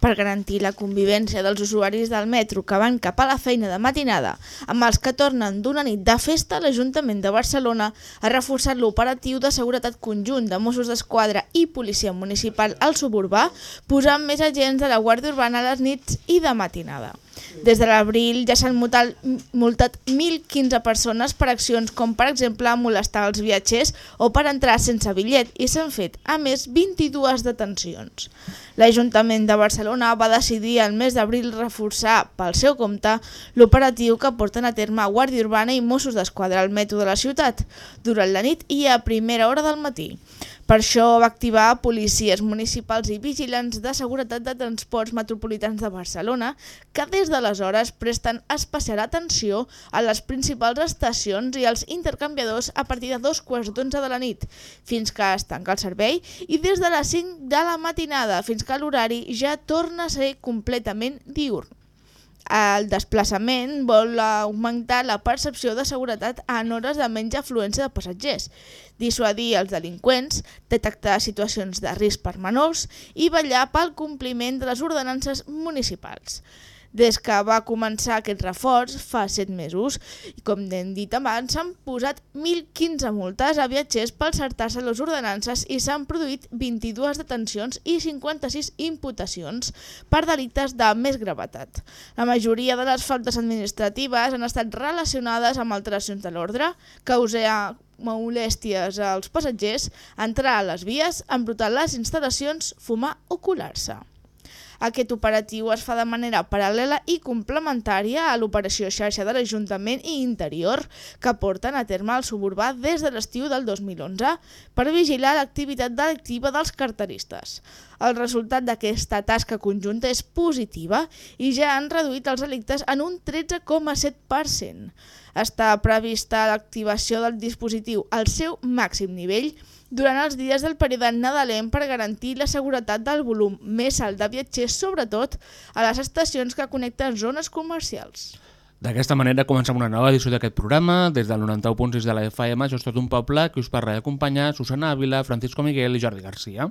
Per garantir la convivència dels usuaris del metro que van cap a la feina de matinada amb els que tornen d'una nit de festa, l'Ajuntament de Barcelona ha reforçat l'operatiu de seguretat conjunt de Mossos d'Esquadra i Policia Municipal al suburbà, posant més agents de la Guàrdia Urbana a les nits i de matinada. Des de l'abril ja s'han multat, multat 1.015 persones per accions com, per exemple, molestar els viatgers o per entrar sense bitllet i s'han fet, a més, 22 detencions. L'Ajuntament de Barcelona va decidir al mes d'abril reforçar pel seu compte l'operatiu que porten a terme Guàrdia Urbana i Mossos d'Esquadra al metro de la ciutat durant la nit i a primera hora del matí. Per això va activar policies municipals i vigilants de seguretat de transports metropolitans de Barcelona que des d'aleshores presten especial atenció a les principals estacions i als intercanviadors a partir de dos quarts d'onze de la nit fins que es tanca el servei i des de les 5 de la matinada fins que l'horari ja torna a ser completament diurn. El desplaçament vol augmentar la percepció de seguretat en hores de menys afluència de passatgers, dissuadir els delinqüents, detectar situacions de risc per menors i vetllar pel compliment de les ordenances municipals. Des que va començar aquest reforç, fa 7 mesos, i com hem dit abans, s'han posat 1.015 multes a viatgers pel saltar-se les ordenances i s'han produït 22 detencions i 56 imputacions per delictes de més gravetat. La majoria de les faltes administratives han estat relacionades amb alteracions de l'ordre, causar molèsties als passatgers, entrar a les vies, embrutar les instal·lacions, fumar o colar-se. Aquest operatiu es fa de manera paral·lela i complementària a l'operació xarxa de l'Ajuntament i Interior que porten a terme el suburbà des de l'estiu del 2011 per vigilar l'activitat delictiva dels carteristes. El resultat d'aquesta tasca conjunta és positiva i ja han reduït els delictes en un 13,7%. Està prevista l'activació del dispositiu al seu màxim nivell durant els dies del període nadalenc per garantir la seguretat del volum més alt de viatgers, sobretot a les estacions que connecten zones comercials. D'aquesta manera comencem una nova edició d'aquest programa. Des del 91.6 de la FM, això és tot un poble, que us parla d'acompanyar Susana Ávila, Francisco Miguel i Jordi Garcia.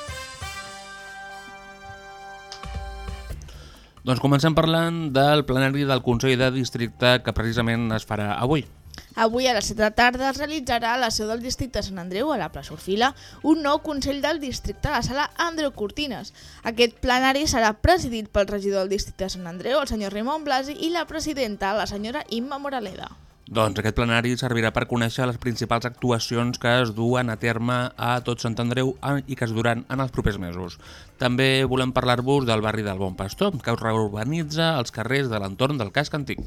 Doncs comencem parlant del plenari del Consell de Districte que precisament es farà avui. Avui a les 7 de tarda es realitzarà a la seu del districte de Sant Andreu, a la plaça Orfila, un nou Consell del districte a la sala Andreu Cortines. Aquest plenari serà presidit pel regidor del districte de Sant Andreu, el senyor Raimon Blasi, i la presidenta, la senyora Imma Moraleda. Doncs aquest plenari servirà per conèixer les principals actuacions que es duen a terme a tot Sant Andreu i que es duran en els propers mesos. També volem parlar-vos del barri del Bon Pastor, que reurbanitza els carrers de l'entorn del casc antic.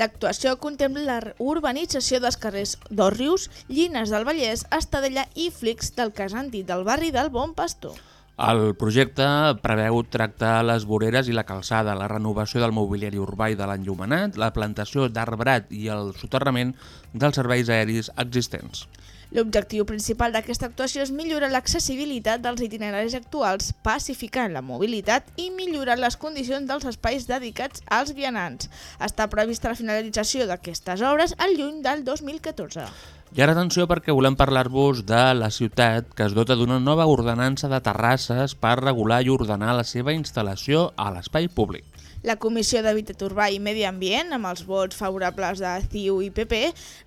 L'actuació contempla la urbanització dels carrers d'Òrrius, Llines del Vallès, Estadella i Flix del cas antic del barri del Bon Pastor. El projecte preveu tractar les voreres i la calçada, la renovació del mobiliari urbà i de l'enllumenat, la plantació d'arbrat i el soterrament dels serveis aeris existents. L'objectiu principal d'aquesta actuació és millorar l'accessibilitat dels itineraris actuals, pacificant la mobilitat i millorar les condicions dels espais dedicats als vianants. Està prevista la finalització d'aquestes obres al juny del 2014. I ara atenció perquè volem parlar-vos de la ciutat que es dota d'una nova ordenança de terrasses per regular i ordenar la seva instal·lació a l'espai públic. La Comissió d'Habitat Urbà i Medi Ambient, amb els vots favorables de CiU i PP,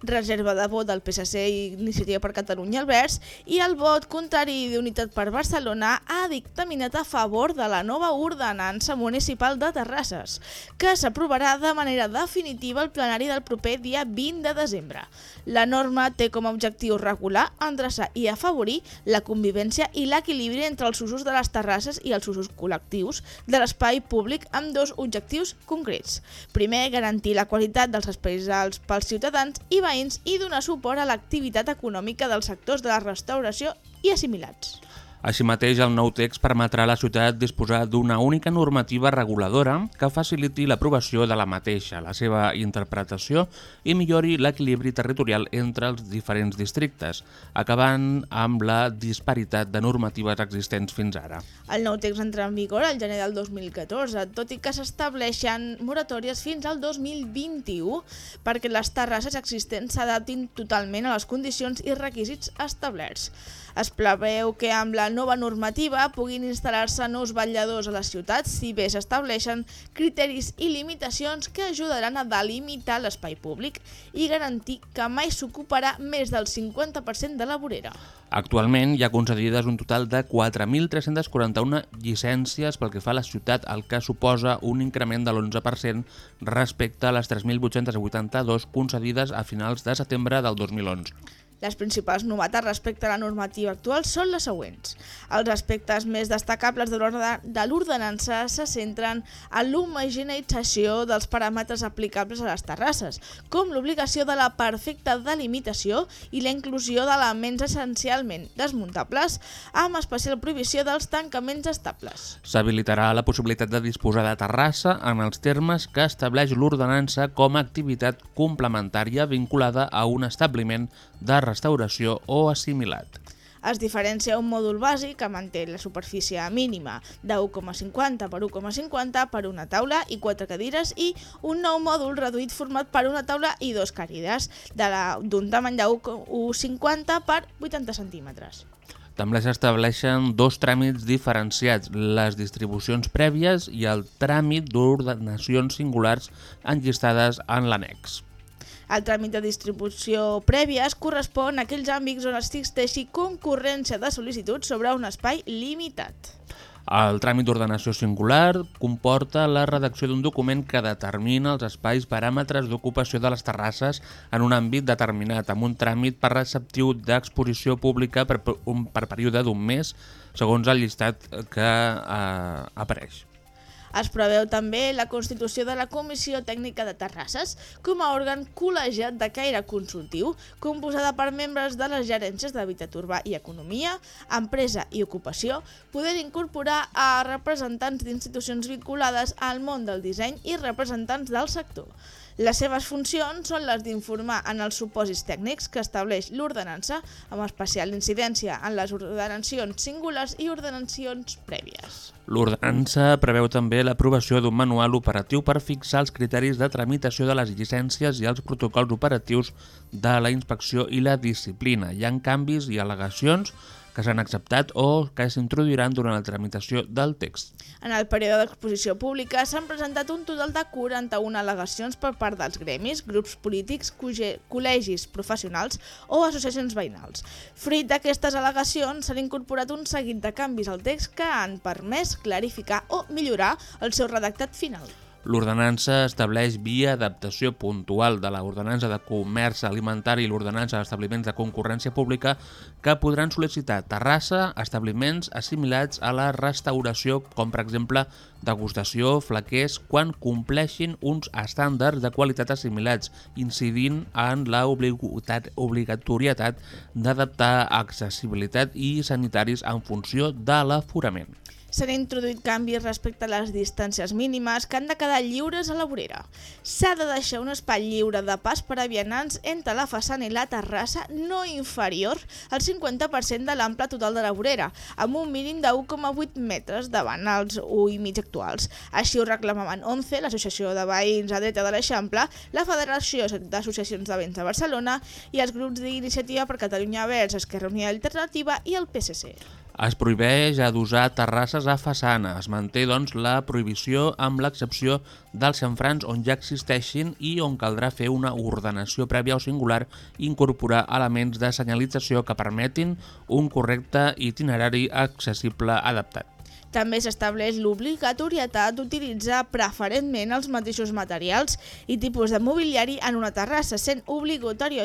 reserva de vot del PSC i Iniciativa per Catalunya al Verds, i el vot contrari d'Unitat per Barcelona ha dictaminat a favor de la nova ordenança municipal de Terrasses, que s'aprovarà de manera definitiva al plenari del proper dia 20 de desembre. La norma té com a objectiu regular, endreçar i afavorir la convivència i l'equilibri entre els usos de les terrasses i els usos col·lectius de l'espai públic amb dos objectius concrets. Primer, garantir la qualitat dels espais alts pels ciutadans i veïns i donar suport a l'activitat econòmica dels sectors de la restauració i assimilats. Així mateix, el nou text permetrà a la ciutat disposar d'una única normativa reguladora que faciliti l'aprovació de la mateixa, la seva interpretació i millori l'equilibri territorial entre els diferents districtes, acabant amb la disparitat de normatives existents fins ara. El nou text entra en vigor al gener del 2014, tot i que s'estableixen moratòries fins al 2021 perquè les terrasses existents s'adaptin totalment a les condicions i requisits establerts. Es preveu que amb la nova normativa puguin instal·lar-se nous vetlladors a les ciutats si bé s'estableixen criteris i limitacions que ajudaran a delimitar l'espai públic i garantir que mai s'ocuparà més del 50% de la vorera. Actualment hi ha concedides un total de 4.341 llicències pel que fa a la ciutat, el que suposa un increment de l'11% respecte a les 3.882 concedides a finals de setembre del 2011. Les principals novetats respecte a la normativa actual són les següents. Els aspectes més destacables de l'orde- de l'ordenança se centren en l'homogeneïtzació dels paràmetres aplicables a les terrasses, com l'obligació de la perfecta delimitació i la inclusió d'elements essencialment desmuntables, amb especial prohibició dels tancaments estables. S'habilitarà la possibilitat de disposar de terrassa en els termes que estableix l'ordenança com a activitat complementària vinculada a un establiment de restauració o assimilat. Es diferencia un mòdul bàsic que manté la superfície mínima de 1,50 per 1,50 per una taula i quatre cadires i un nou mòdul reduït format per una taula i dos cadires de la- d'un tamany de 1,50 per 80 centímetres. També s'estableixen dos tràmits diferenciats, les distribucions prèvies i el tràmit d'ordenacions singulars enllistades en l'annex. El tràmit de distribució prèvia es correspon a aquells àmbits on existeixi concurrència de sol·licituds sobre un espai limitat. El tràmit d'ordenació singular comporta la redacció d'un document que determina els espais paràmetres d'ocupació de les terrasses en un àmbit determinat, amb un tràmit preceptiu d'exposició pública per, un, per període d'un mes, segons el llistat que eh, apareix. Es preveu també la constitució de la Comissió Tècnica de Terrasses com a òrgan col·legiat de caire consultiu composada per membres de les gerències d'Habitat Urbà i Economia, Empresa i Ocupació, poder incorporar a representants d'institucions vinculades al món del disseny i representants del sector. Les seves funcions són les d'informar en els supòsits tècnics que estableix l'ordenança, amb especial incidència en les ordenacions singulars i ordenacions prèvies. L'ordenança preveu també l'aprovació d'un manual operatiu per fixar els criteris de tramitació de les llicències i els protocols operatius de la inspecció i la disciplina. Hi ha canvis i al·legacions que s'han acceptat o que s'introduiran durant la tramitació del text. En el període d'exposició pública s'han presentat un total de 41 al·legacions per part dels gremis, grups polítics, col·legis professionals o associacions veïnals. Fruit d'aquestes al·legacions s'han incorporat un seguit de canvis al text que han permès clarificar o millorar el seu redactat final. L'ordenança estableix via adaptació puntual de l'ordenança de comerç alimentari i l'ordenança d'establiments de concurrència pública que podran sol·licitar terrassa, establiments assimilats a la restauració, com per exemple degustació, flaquers, quan compleixin uns estàndards de qualitat assimilats, incidint en la obligatorietat d'adaptar accessibilitat i sanitaris en funció de l'aforament. S'han introduït canvis respecte a les distàncies mínimes que han de quedar lliures a la vorera. S'ha de deixar un espai lliure de pas per a vianants entre la façana i la terrassa no inferior al 50% de l'ample total de la vorera, amb un mínim de 1,8 metres davant els 1,5 actuals. Així ho reclamaven ONCE, l'Associació de Veïns a Dreta de l'Eixample, la Federació d'Associacions de Veïns de Barcelona i els grups d'iniciativa per Catalunya Verds, Esquerra Unida Alternativa i el PSC. Es prohibeix adosar terrasses a façana. Es manté, doncs, la prohibició amb l'excepció dels xanfrans on ja existeixin i on caldrà fer una ordenació prèvia o singular i incorporar elements de senyalització que permetin un correcte itinerari accessible adaptat. També s'estableix l'obligatorietat d'utilitzar preferentment els mateixos materials i tipus de mobiliari en una terrassa, sent obligatori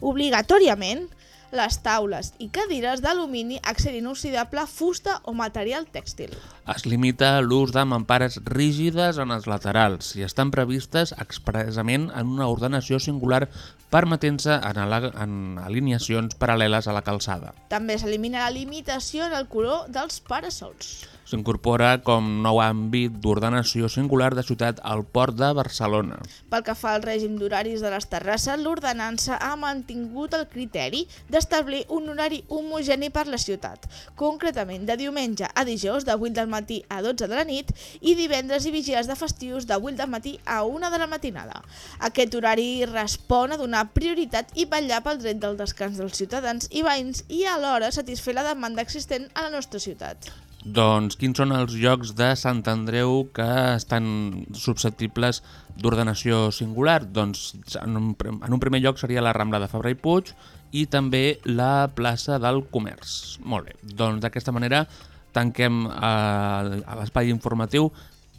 obligatòriament les taules i cadires d'alumini, acer inoxidable, fusta o material tèxtil. Es limita l'ús de mampares rígides en els laterals i estan previstes expressament en una ordenació singular permetent-se en, en alineacions paral·leles a la calçada. També s'elimina la limitació en el color dels parasols. S'incorpora com nou àmbit d'ordenació singular de ciutat al port de Barcelona. Pel que fa al règim d'horaris de les terrasses, l'ordenança ha mantingut el criteri d'establir un horari homogeni per la ciutat, concretament de diumenge a dijous de 8 del matí a 12 de la nit i divendres i vigiles de festius de 8 del matí a 1 de la matinada. Aquest horari respon a donar prioritat i vetllar pel dret del descans dels ciutadans i veïns i alhora satisfer la demanda existent a la nostra ciutat. Doncs quins són els llocs de Sant Andreu que estan susceptibles d'ordenació singular? Doncs en un, en un primer lloc seria la Rambla de Fabra i Puig i també la plaça del Comerç. Molt bé, doncs d'aquesta manera tanquem eh, l'espai informatiu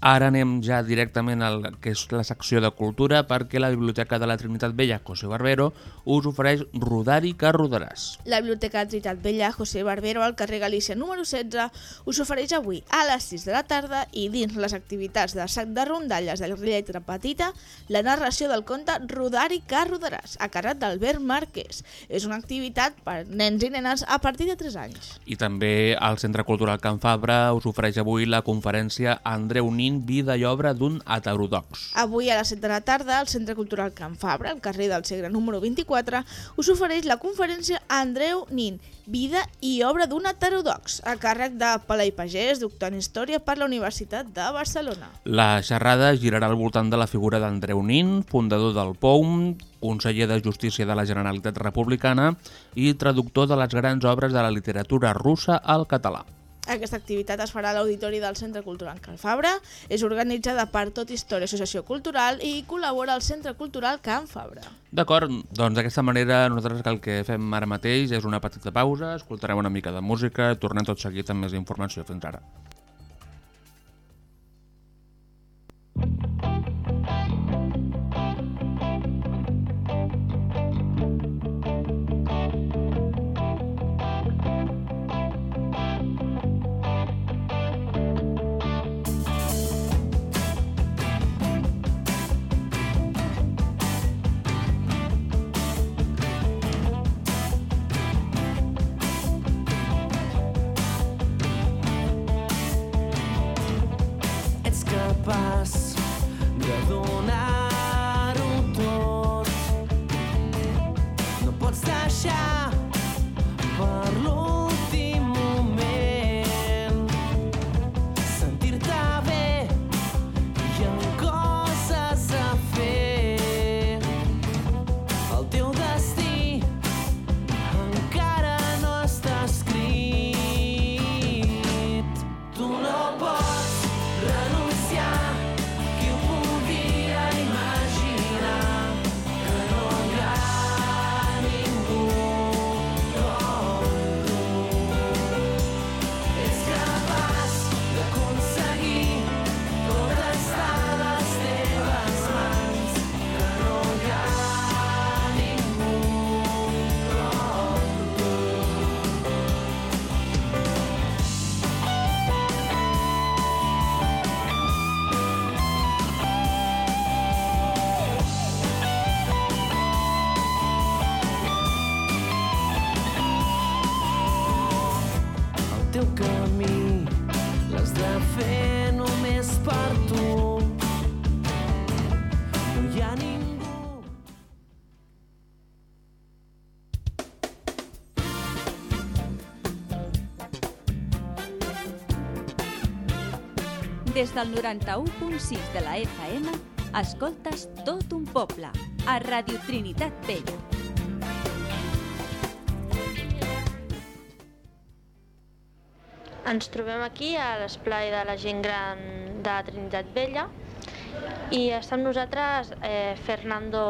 Ara anem ja directament al que és la secció de cultura perquè la Biblioteca de la Trinitat Vella, José Barbero, us ofereix Rodar-hi que rodaràs. La Biblioteca de Trinitat Vella José Barbero al carrer Galícia número 16 us ofereix avui a les 6 de la tarda i dins les activitats de sac de rondalles de la lletra petita la narració del conte Rodar-hi que rodaràs a càrrec d'Albert Márquez. És una activitat per nens i nenes a partir de 3 anys. I també al Centre Cultural Can Fabra us ofereix avui la conferència Andreu Nin, vida i obra d'un heterodox. Avui a les 7 de la tarda al Centre Cultural Can Fabra, al carrer del Segre número 24, us ofereix la conferència Andreu Nin, vida i obra d'un heterodox, a càrrec de Palai Pagès, doctor en Història per la Universitat de Barcelona. La xerrada girarà al voltant de la figura d'Andreu Nin, fundador del POUM, conseller de Justícia de la Generalitat Republicana i traductor de les grans obres de la literatura russa al català. Aquesta activitat es farà a l'Auditori del Centre Cultural Can Fabra, és organitzada per Tot Història Associació Cultural i col·labora al Centre Cultural Can Fabra. D'acord, doncs d'aquesta manera nosaltres el que fem ara mateix és una petita pausa, escoltarem una mica de música, tornem tot seguit amb més informació. Fins ara. Des del 91.6 de la FM, escoltes tot un poble, a Radio Trinitat Vella. Ens trobem aquí a l'esplai de la gent gran de Trinitat Vella i està amb nosaltres eh, Fernando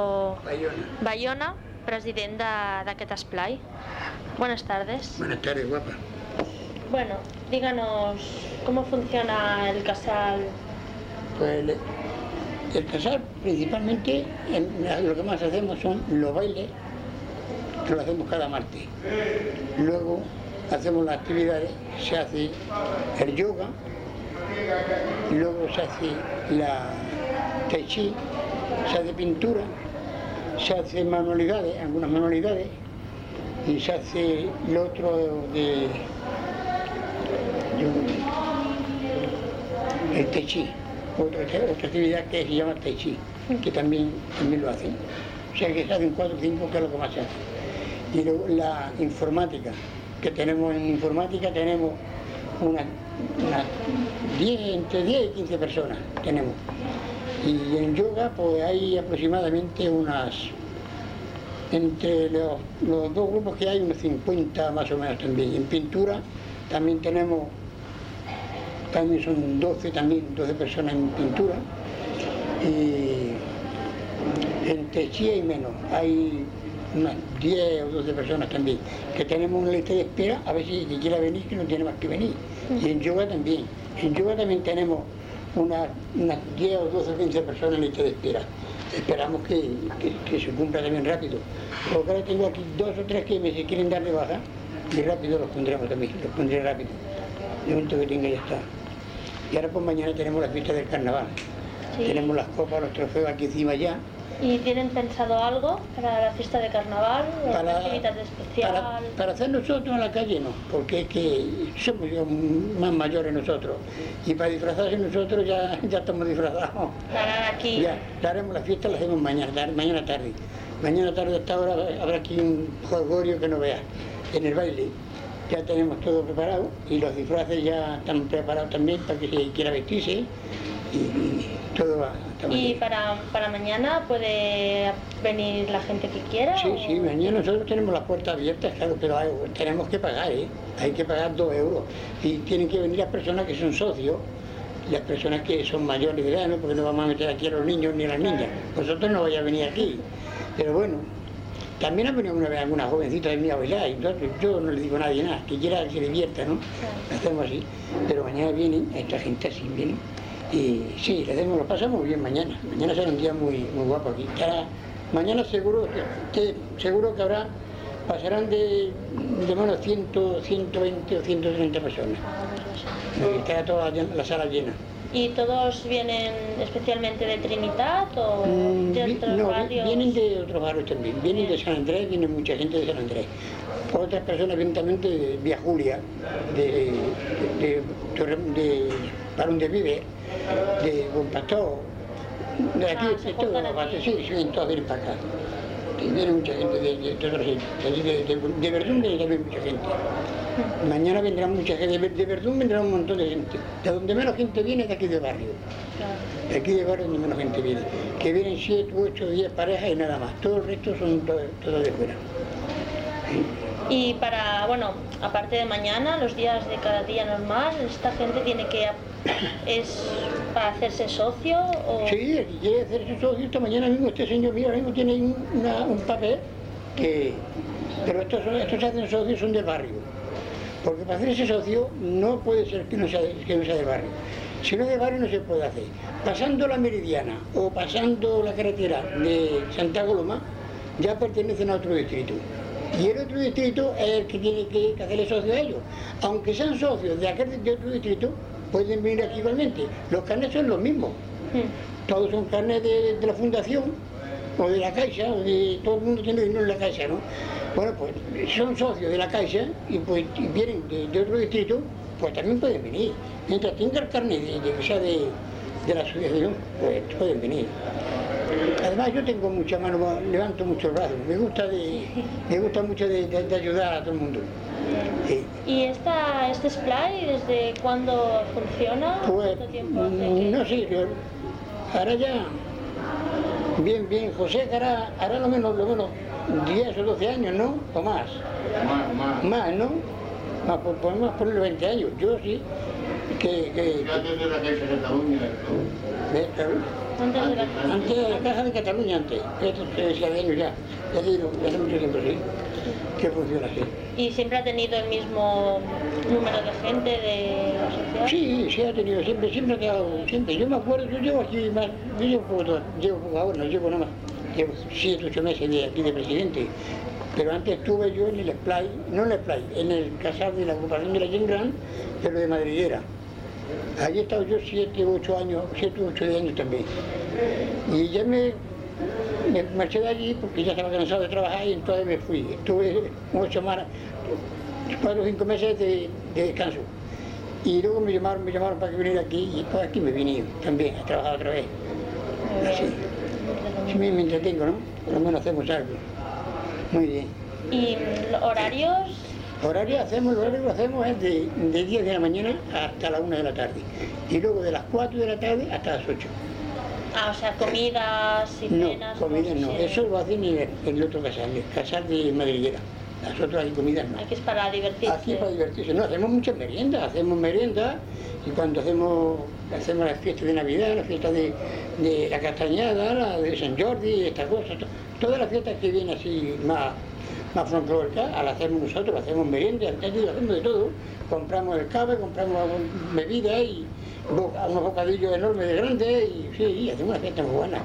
Bayona, president de- d'aquest esplai. Buenas tardes. Buenas tardes, guapa. Bueno, díganos cómo funciona el casal. Pues el, casal principalmente, en- lo que más hacemos son los bailes, que lo hacemos cada martes. Luego hacemos las actividades, se hace el yoga, luego se hace la tai chi, se hace pintura, se hace manualidades, algunas manualidades, y se hace lo otro de el Tai Chi, otra, otra actividad que se llama Tai Chi, que también, también lo hacen. O sea que se hacen cuatro o cinco, que es lo que más se hace. Y luego la informática, que tenemos en informática tenemos unas unas 10, entre 10 y 15 personas tenemos. Y en yoga pues hay aproximadamente unas, entre los, los dos grupos que hay, unos 50 más o menos también. En pintura también tenemos también son 12 también, 12 personas en pintura y en Techí hay menos, hay unas 10 o 12 personas también, que tenemos una lista de espera, a ver si quiera venir, que no tiene más que venir. Y en yoga también, en yoga también tenemos unas, unas 10 o 12 o 15 personas en lista de espera. Esperamos que, que- se cumpla también rápido. Porque ahora tengo aquí dos o tres que me quieren dar de baja y rápido los pondremos también, los pondré rápido. De momento que tenga ya está. Y ahora pues mañana tenemos la fiesta del carnaval. Sí. Tenemos las copas, los trofeos aquí encima ya. ¿Y tienen pensado algo para la fiesta de carnaval? ¿O Para- actividad especial? Para, para hacer nosotros en la calle no, porque es que somos más mayores nosotros. Y para disfrazarse nosotros ya, ya estamos disfrazados. La harán aquí. Ya, la haremos la fiesta, la hacemos mañana, mañana tarde. Mañana tarde a esta hora habrá aquí un jolgorio que no veas. En el baile ya tenemos todo preparado y los disfraces ya están preparados también para que si quiera vestirse y, todo va. ¿Y para, para mañana puede venir la gente que quiera? Sí, o- sí, mañana nosotros tenemos las puertas abiertas, claro, pero hay- tenemos que pagar, ¿eh? Hay que pagar dos euros. Y tienen que venir las personas que son socios, las personas que son mayores de edad, ¿no? Porque no vamos a meter aquí a los niños ni a las niñas. Vosotros no vais a venir aquí. Pero bueno, también ha venido una vez alguna jovencita de mí a bailar, y entonces yo no le digo a nadie nada, que quiera que se divierta, ¿no? Lo hacemos así. Pero mañana vienen, esta gente así viene. Y sí, le hacemos, lo pasamos bien mañana. Mañana será un día muy, muy guapo aquí. Mañana seguro que, seguro que habrá, pasarán de, de menos 100, 120 o 130 personas. Y estará toda la, la sala llena. ¿Y todos vienen especialmente de Trinidad o Mm, de otros no, barrios? vienen de otros barrios también. Vienen de San Andrés, viene mucha gente de San Andrés. Otras personas vienen también de Vía Julia, de, de, Torre- de Barón de Vive, de Buen Pastor, de aquí, Ah, de todo, sí, sí, vienen todos vienen para acá. Y viene mucha gente de, de, de. Allí de, de, Verdún viene también mucha gente. Mañana vendrá mucha gente, de, Verdún vendrá un montón de gente. De donde menos gente viene es de aquí del barrio. De aquí de barrio donde menos gente viene. Que vienen 7, 8, 10 parejas y nada más. Todo el resto son todos todo de fuera. Y para, bueno, aparte de mañana, los días de cada día normal, esta gente tiene que... ¿Es para hacerse socio o...? Sí, quiere hacerse socio esta mañana mismo, este señor, mira, mismo tiene un, papel que... Pero estos, estos hacen socios, son del barrio. Porque para hacerse socio no puede ser que no sea, que no sea de barrio. Si no es de barrio no se puede hacer. Pasando la meridiana o pasando la carretera de Santa Coloma, ya pertenecen a otro distrito. Y el otro distrito es el que tiene que, hacerle socio a ellos. Aunque sean socios de aquel de otro distrito, pueden venir aquí igualmente. Los carnes son los mismos. Todos son carnes de, de la fundación o de la Caixa, o de, todo el mundo tiene dinero en la Caixa, ¿no? Bueno, pues son socios de la Caixa y pues y vienen de, de otro distrito, pues también pueden venir. Mientras tengan carne de, de de, de la asociación, pues pueden venir. Además yo tengo mucha mano, levanto mucho el brazo, me gusta, de, me gusta mucho de, de- de ayudar a todo el mundo. Sí. ¿Y esta, este splay desde cuándo funciona? Pues ¿Cuánto tiempo hace mm, que- no sé, ahora ya, bien, bien, José que hará, hará lo menos, lo menos 10 o 12 años, ¿no? O más. Más, más. Más, ¿no? más por, por más por 20 años, yo sí, que... que Antes de la Caixa de Cataluña. ¿Ves, Carlos? Antes la... La Caja de Cataluña, antes, ya, ya digo, ya hace mucho tiempo sí, que funciona así. ¿Y siempre ha tenido el mismo número de gente de asociados? Sí, sí ha tenido, siempre, siempre ha quedado, siempre. Yo me acuerdo, yo llevo aquí más, yo llevo poco, llevo poco ahora, no llevo nada más, llevo siete, ocho meses de aquí de presidente. Pero antes estuve yo en el Splay, no en el Splay, en el casal de la agrupación de la Gran, pero de madriguera. Allí he estado yo siete, ocho años, siete, ocho años también. Y ya me, marché de allí porque ya estaba cansado de trabajar y entonces me fui. Estuve ocho semanas, cuatro o cinco meses de, de descanso. Y luego me llamaron, me llamaron para que viniera aquí y pues aquí me vine también a trabajar otra vez. Así. Sí, me, entretengo, ¿no? Por lo menos hacemos algo. Muy bien. ¿Y horarios? Horario hacemos, el horario lo hacemos es de, de 10 de la mañana hasta la 1 de la tarde. Y luego de las 4 de la tarde hasta las 8. Ah, o sea, comidas y No, cenas. comidas no. Eso lo hacen en el, en el otro casal, el casal de madriguera. Las otras comidas no. Aquí es para divertirse. Aquí para divertirse. No, hacemos muchas meriendas, hacemos meriendas y cuando hacemos, hacemos las fiestas de Navidad, las fiestas de, de la Castañada, la de San Jordi, estas cosas, to- todas las fiestas que vienen así más, más folclóricas, las hacemos nosotros, hacemos digo, hacemos de todo. Compramos el cava, compramos bebidas y unos bocadillos enormes de grandes y sí, y hacemos una fiesta muy buena.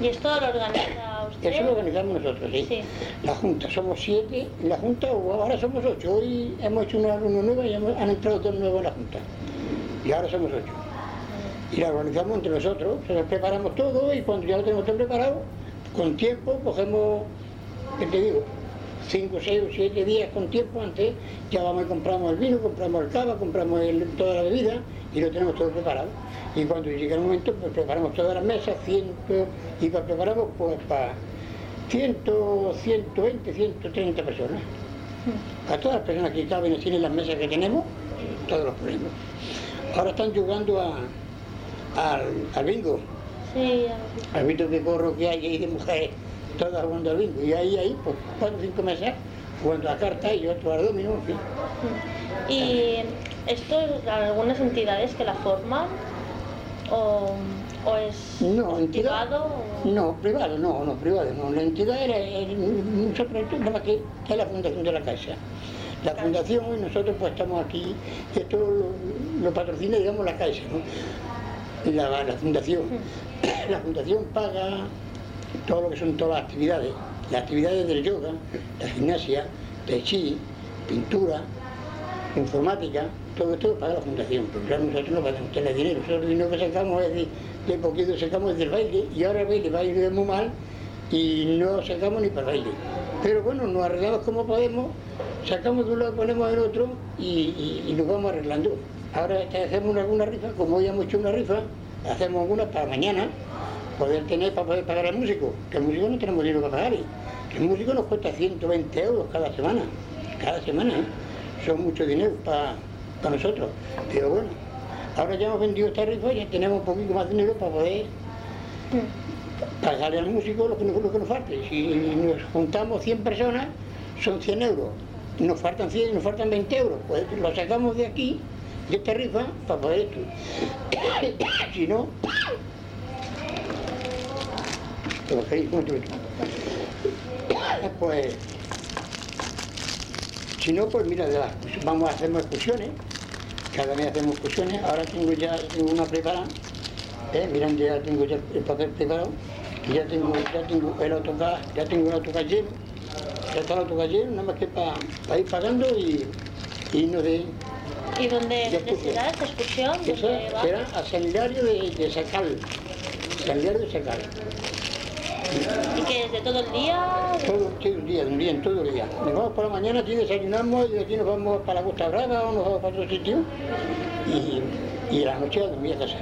¿Y esto lo organiza usted? Eso lo organizamos nosotros, sí. Sí. La Junta, somos siete, la Junta ahora somos ocho. Hoy hemos hecho una reunión nueva y hemos- han entrado dos nuevos en la Junta. Y ahora somos ocho. Y la organizamos entre nosotros, se lo preparamos todo y cuando ya lo tenemos todo preparado, con tiempo cogemos, ¿qué te digo? Cinco, seis o siete días con tiempo antes, ya vamos y compramos el vino, compramos el cava, compramos el- toda la bebida y lo tenemos todo preparado. Y cuando llega el momento, pues preparamos todas las mesas, ciento, y pues preparamos pues para 100, 120, 130 personas. A todas las personas que caben en las mesas que tenemos, todos los ponemos. Ahora están jugando a, al, al bingo, Sí, al bingo de gorro que hay ahí de mujeres, todas jugando al bingo. Y ahí, ahí, pues cuatro o cinco mesas, jugando a cartas y otro en fin. ¿Y esto es algunas entidades que la forman? ¿O, o es No, privado? o- No, privado, no, no, privado, no. La entidad era, nada más que que es la fundación de la Caixa. La fundación y nosotros pues estamos aquí, esto lo, lo patrocina, digamos, la Caixa, ¿no? La, la fundación. La fundación paga todo lo que son todas las actividades, las actividades del yoga, la gimnasia, tai chi, pintura, informática, todo esto lo paga la fundación, porque claro, nosotros no podemos tener dinero, nosotros el dinero que sacamos es de, de poquito sacamos del baile y ahora el baile va a ir muy mal y no sacamos ni para baile. Pero bueno, nos arreglamos como podemos, sacamos de un lado, ponemos en otro y, y- nos vamos arreglando. Ahora hacemos alguna rifa, como hoy hemos hecho una rifa, hacemos alguna para mañana, poder tener para poder pagar al músico, que el músico no tenemos dinero para pagar. que El músico nos cuesta 120 euros cada semana, cada semana, ¿eh? son mucho dinero para nosotros. Pero bueno, ahora ya hemos vendido esta rifa y ya tenemos un poquito más de dinero para poder pagarle al músico lo que nos, lo que nos falte. Si nos juntamos 100 personas, son 100 euros. Nos faltan 100, nos faltan 20 euros. Pues lo sacamos de aquí, de esta rifa, para poder esto. si no... Pues, ahí, un momentito. Pues... Si no, pues mira, de las, vamos a hacer excursiones. Cada mes hacemos excursiones. Ahora tengo ya tengo una preparada. ¿eh? Miran, ya tengo ya el papel preparado. Y ya tengo, ya tengo el autocar, ya tengo el autocar lleno. Ya está el autocar lleno, nada más que para ir pagando y, y irnos de... ¿Y dónde, escuché. será esta excursión? Será a Seminario de, de Sacal. Seminario de Sacal. ¿Y que es de todo el día? Todo, todo el día, un día en todo el día. Nos vamos por la mañana, aquí desayunamos y de aquí nos vamos para la Costa Brava o nos vamos para otro sitio y, y a la noche a dormir a casa.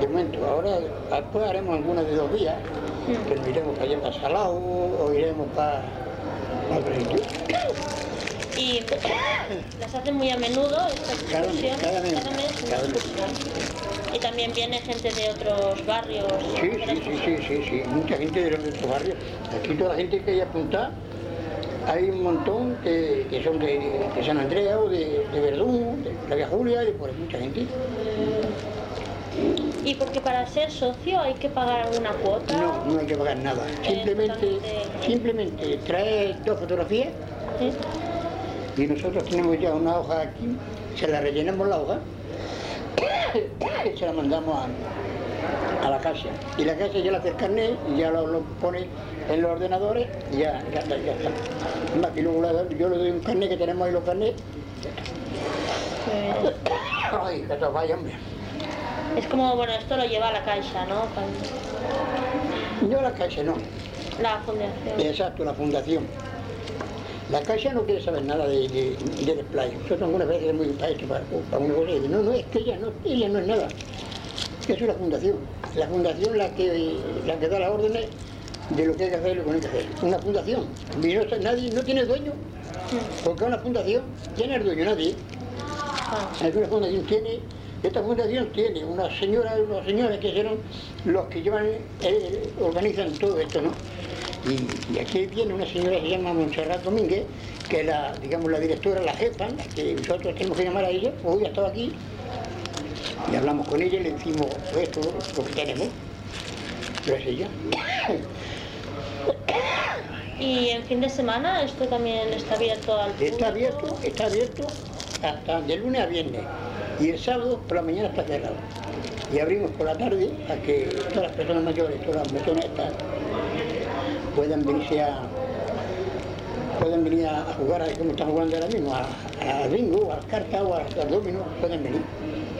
De momento, ahora después haremos algunas de dos días, que nos iremos para allá para Salao o iremos para, para otro sitio. ¿Y las hacen muy a menudo estas Cada mes, excursiones? cada mes, una cada mes. excursión. Y también viene gente de otros barrios. Sí, sí, sí, sí, sí, sí, mucha gente de estos barrios. Aquí toda la gente que hay apuntada, hay un montón que, que son de, de San Andrea o de, de Verdún, de la Vía Julia, y por mucha gente. ¿Y porque para ser socio hay que pagar alguna cuota? No, no hay que pagar nada. Simplemente, simplemente trae dos fotografías ¿Sí? Y nosotros tenemos ya una hoja aquí, se la rellenamos la hoja y se la mandamos a, a la casa. Y la casa ya la hace el carnet y ya lo, lo pone en los ordenadores y ya, ya, está, ya está. Además, luego le yo le doy un carnet que tenemos ahí los carnets. Ay, que eso vaya, hombre. Es como, bueno, esto lo lleva a la caixa, ¿no? Cuando- Yo la caixa no. La fundación. Exacto, la fundación. La Caixa no quiere saber nada de, de, de display. Nosotros algunas veces está hecho para, para una cosa y dice, no, no, es que ella no, ella no es nada. Eso es la fundación. La fundación la que, la que da las órdenes de lo que hay que hacer y lo que no hay que hacer. Una fundación. Y no, nadie no tiene dueño. Porque una fundación tiene el dueño nadie. Una fundación tiene, esta fundación tiene una señora, unos señores que serán los que llevan, eh, organizan todo esto, ¿no? Y, y aquí viene una señora que se llama Montserrat Domínguez, que es la, digamos, la directora, la jefa, la que nosotros tenemos que llamar a ella, pues hoy ha estado aquí, y hablamos con ella y le decimos esto, lo que tenemos, pero es ella. Y en fin de semana esto también está abierto al público. Está abierto, está abierto hasta de lunes a viernes. Y el sábado por la mañana está cerrado. Y abrimos por la tarde a que todas las personas mayores, todas las personas estas, puedan venirse a puedan venir a jugar a como están jugando ahora mismo, a- al bingo, a las cartas o a- al domino, pueden venir.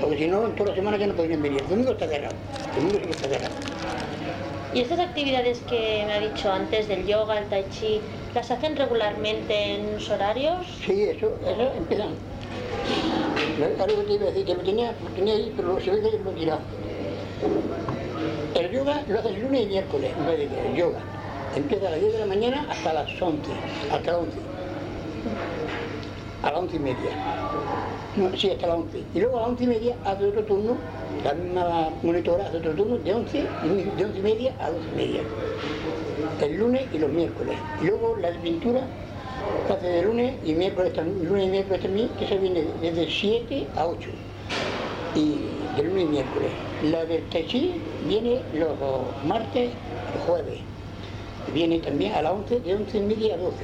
Porque si no, en toda la semana ya no podrían venir. El domingo está cerrado. El domingo sí que está cerrado. Y estas actividades que me ha dicho antes del yoga, el tai chi, ¿las hacen regularmente en horarios? Sí, eso, eso empiezan. Algo que te iba a decir, que lo tenía, lo tenía ahí, pero se ve que lo he tirado. El yoga lo hacen lunes y miércoles, en vez de que el yoga. Empieza a las 10 de la mañana hasta las 11, hasta las 11. A las 11 y media. No, sí, hasta las 11. Y luego a las 11 y media hace otro turno, la misma monitora hace otro turno de 11, de 11 y media a 12 y media. El lunes y los miércoles. Y luego la pintura hace de lunes y miércoles también, lunes y miércoles también, que se viene desde 7 a 8. Y de lunes y miércoles. La del Chi viene los martes y jueves. Viene también a las 11, de 11 y media a 12.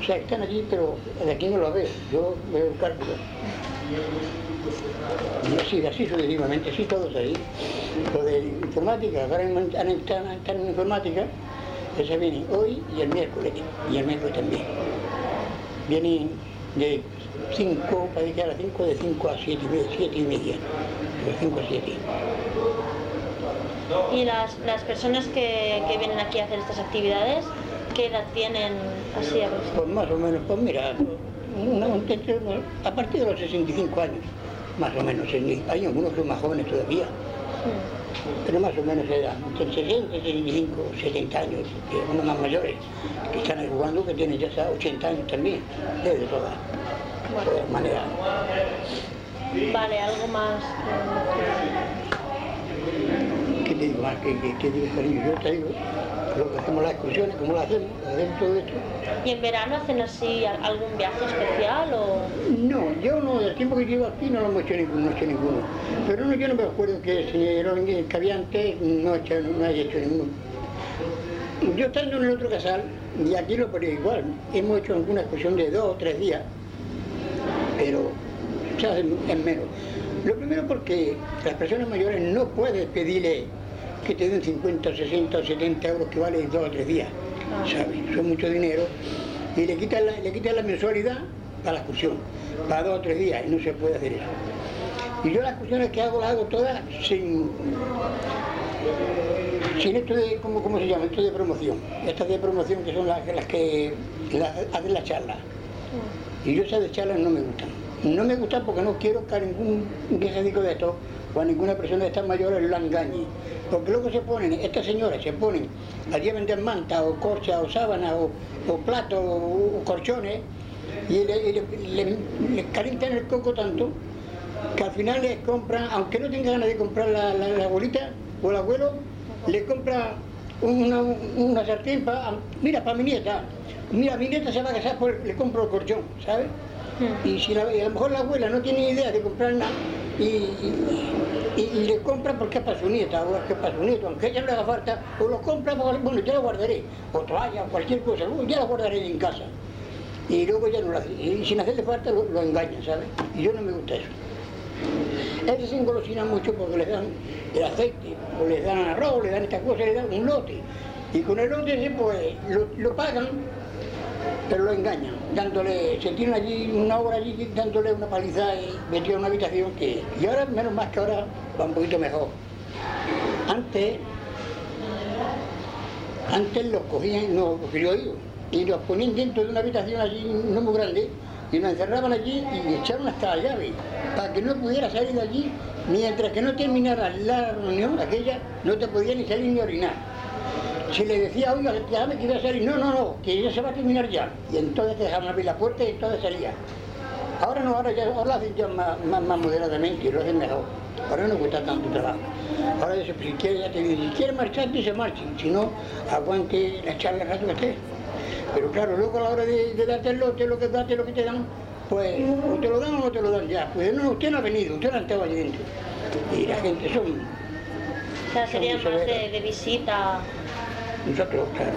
O sea, están allí, pero de aquí no lo veo. Yo veo el cálculo. Y así, sucesivamente, así todos ahí. Lo de informática, ahora están, están en informática, esa viene hoy y el miércoles, y el miércoles también. Vienen de 5, parece que a las 5, de 5 a 7 y media, 7 y media, de 5 a 7. Y las, las personas que, que vienen aquí a hacer estas actividades, ¿qué edad tienen así aproximadamente? Pues más o menos, pues mira, entre- a partir de los 65 años, más o menos, en- hay algunos que son más jóvenes todavía, pero más o menos edad, entre 60, 65, 70 años, que unos más mayores, que están ahí jugando, que tienen ya 80 años también, de todas, de todas maneras. Vale, algo más. ¿Qué te digo? ¿Qué, qué, qué digo, cariño? Yo te digo, lo que hacemos las excursiones, cómo lo hacemos, hacemos todo esto. ¿Y en verano hacen así al- algún viaje especial o...? No, yo no, del tiempo que llevo aquí no lo hemos hecho ninguno, no he hecho ninguno. Pero no, yo no me acuerdo que, si era el que había antes no he hecho, no haya hecho ninguno. Yo estando en el otro casal, y aquí lo ponía igual, hemos hecho alguna excursión de dos o tres días, pero se hace en menos. Lo primero porque las personas mayores no puedes pedirle que te den 50, 60 o 70 euros que valen dos o tres días, ¿sabes? Son mucho dinero y le quitan la, le quitan la mensualidad para la excursión, para dos o tres días, y no se puede hacer eso. Y yo las excursiones que hago las hago todas sin, sin esto de, ¿cómo, cómo se llama? Esto de promoción. Estas de promoción que son las, las que las, hacen las charlas. Y yo esas de charlas no me gustan. No me gustan porque no quiero que ningún viejecico de estos o ninguna persona de estas mayores lo engañe. Porque luego se ponen, estas señoras se ponen allí a vender manta o corcha o sábana o, o platos o, colchones y le, le- calientan el coco tanto que al final les compran, aunque no tenga ganas de comprar la, abuelita o el abuelo, le compra una, una sartén para, mira, para mi nieta, Mira, mi nieta se va a casar, pues le compro el colchón, ¿sabes? Y si la- a lo mejor la abuela no tiene idea de comprar nada y, y- y- le compra porque es para su nieta o es que para su nieto, aunque ella le haga falta, o lo compra, porque, bueno, yo lo guardaré, o toalla, o cualquier cosa, ya lo guardaré en casa. Y luego ya no lo hace. Y sin hacerle falta lo, lo engaña, ¿sabes? Y yo no me gusta eso. Ellos se engolosinan mucho porque les dan el aceite, o les dan arroz, les dan esta cosa, les dan un lote. Y con el lote pues lo pagan, pero lo engañan, dándole, se tiran allí una hora allí dándole una paliza y metido en una habitación que. Y ahora, menos más que ahora, va un poquito mejor. Antes, antes los cogían, no, porque yo y los ponían dentro de una habitación allí no muy grande, y nos encerraban allí y echaron hasta la llave, para que no pudiera salir de allí, mientras que no terminara la reunión, aquella, no te podía ni salir ni orinar. Si le decía, oiga, déjame que iba a salir, no, no, no, que ya se va a terminar ya. Y entonces dejaban abrir la puerta y entonces salía. Ahora no, ahora ya ahora lo hacen ya más, más, más moderadamente y lo hacen mejor. Ahora no cuesta tanto trabajo. Ahora ya se- si quiere, ya te dice, si quiere marcharte, se marche. Si no, aguante la charla rato que esté. Pero claro, luego a la hora de, de darte el lote, lo que date, lo que te dan, pues o te lo dan o no te lo dan ya. Pues no, usted no ha venido, usted no ha estado allí dentro. Y la gente son O sea, sería más de, de visita. Nosotros, claro.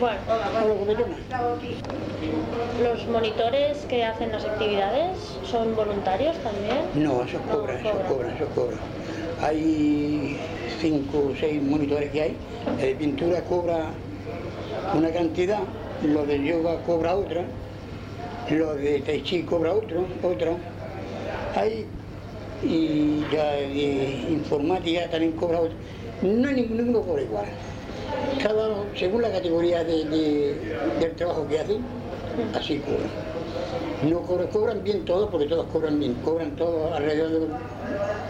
Bueno, toma. los monitores que hacen las actividades son voluntarios también. No, eso cobra, eso cobra, eso cobra. Hay cinco o seis monitores que hay. El de pintura cobra una cantidad, lo de yoga cobra otra, lo de tai chi cobra otro, otra. Hay y ya de informática también cobra otra. No ninguno, cobra igual. Cada según la categoría de- de- del trabajo que hacen, así cobran. No cobran, cobran bien todos, porque todos cobran bien, cobran todos alrededor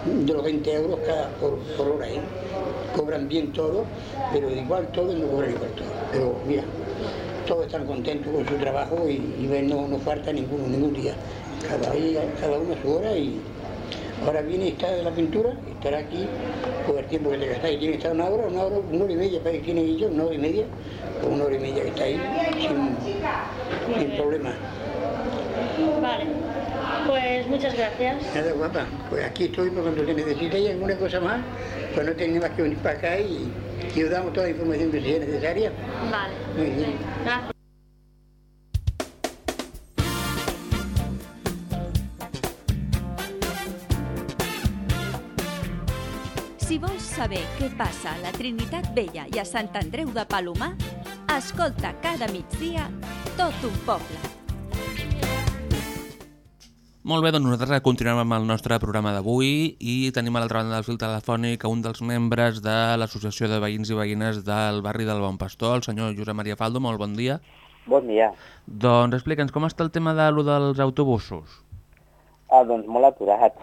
de, los 20 euros cada, por, por hora, ¿eh? Cobran bien todos, pero igual todos no cobran igual todos. Pero mira, todos están contentos con su trabajo y, no, falta ninguno, ningún día. Cada, cada uno su hora y ahora viene y está de la pintura, estará aquí por el tiempo que te gastáis. Tiene que estar una hora, una hora, una hora y media, para que tiene ellos, una hora y media, o una hora y media que está ahí, sin, sin problema. Vale. Pues muchas gracias. Nada, guapa, pues aquí estoy por cuando te necesitéis alguna cosa más, pues no tenéis más que venir para acá y, y os damos toda la información que sea necesaria. Vale. Muy bien. Gracias. Saber què passa a la Trinitat Vella i a Sant Andreu de Palomar, escolta cada migdia tot un poble. Molt bé, doncs nosaltres continuem amb el nostre programa d'avui i tenim a l'altra banda del fil telefònic a un dels membres de l'Associació de Veïns i Veïnes del barri del Bon Pastor, el senyor Josep Maria Faldo. Molt bon dia. Bon dia. Doncs explica'ns com està el tema de lo dels autobusos. Ah, doncs molt aturat.